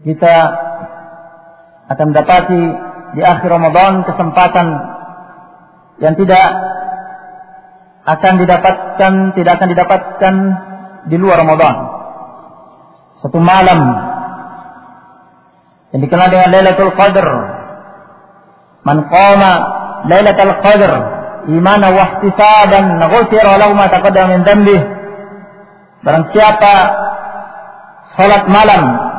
kita akan mendapati di akhir Ramadan kesempatan yang tidak akan didapatkan tidak akan didapatkan di luar Ramadan. Satu malam yang dikenal dengan Lailatul Qadar. Man qama Lailatul Qadar imanan wa ihtisaban ghufira lahu ma taqaddama min dhanbihi. Barang siapa salat malam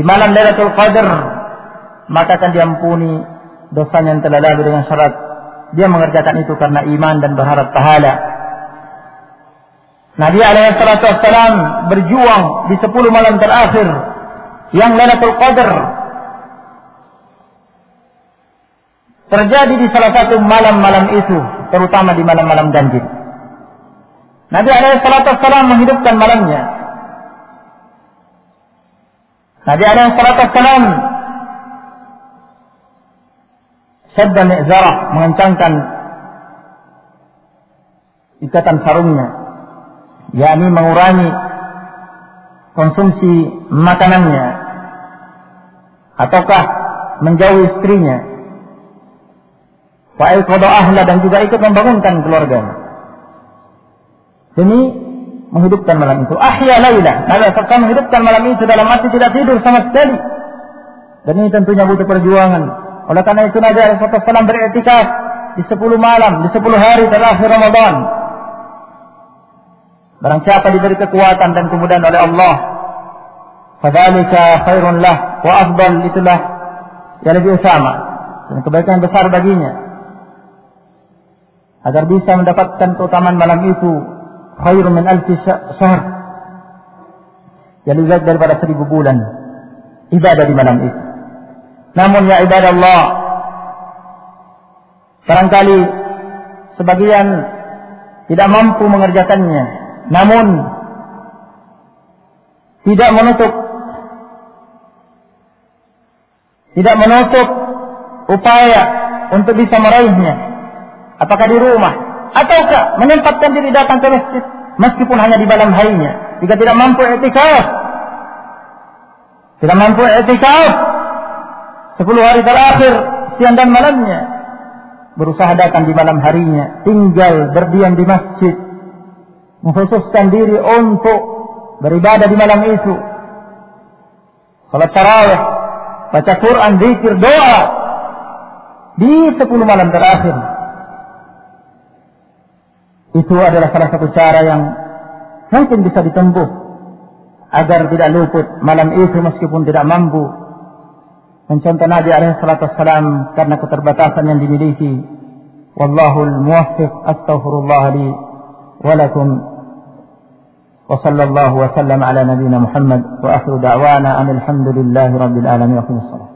di malam Lailatul Qadar maka akan diampuni dosanya yang telah lalu dengan syarat dia mengerjakan itu karena iman dan berharap pahala. Nabi alaihi salatu berjuang di 10 malam terakhir yang Lailatul Qadar terjadi di salah satu malam-malam itu, terutama di malam-malam ganjil. Nabi alaihi salatu menghidupkan malamnya. Nabi alaihi salatu wassalam Syadda mi'zarah mengencangkan ikatan sarungnya. yakni mengurangi konsumsi makanannya. Ataukah menjauhi istrinya. Wa ahla dan juga ikut membangunkan keluarganya. Demi menghidupkan malam itu. Ahya layla. Nabi SAW menghidupkan malam itu dalam arti tidak tidur sama sekali. Dan ini tentunya butuh perjuangan. Oleh karena itu Nabi SAW beriktikaf di 10 malam, di 10 hari terakhir Ramadan. Barang siapa diberi kekuatan dan kemudian oleh Allah, fadzalika khairun lah wa afdal itulah yang lebih utama dan kebaikan besar baginya. Agar bisa mendapatkan keutamaan malam itu khairun min alfi syahr. Yang baik daripada seribu bulan ibadah di malam itu. Namun ya ibadah Allah, barangkali sebagian tidak mampu mengerjakannya. Namun tidak menutup tidak menutup upaya untuk bisa meraihnya. Apakah di rumah ataukah menempatkan diri datang ke masjid meskipun hanya di malam harinya. Jika tidak mampu etikaf, tidak mampu etikaf, Sepuluh hari terakhir, siang dan malamnya. Berusaha datang di malam harinya. Tinggal berdiam di masjid. Mengkhususkan diri untuk beribadah di malam itu. Salat tarawih. Baca Quran, zikir, doa. Di sepuluh malam terakhir. Itu adalah salah satu cara yang mungkin bisa ditempuh agar tidak luput malam itu meskipun tidak mampu mencontoh Nabi alaihi salatu karena keterbatasan yang dimiliki. Wallahul muwaffiq astaghfirullah li wa lakum. Wa sallallahu wa sallam ala nabiyyina Muhammad wa akhiru da'wana alhamdulillahi rabbil alamin wa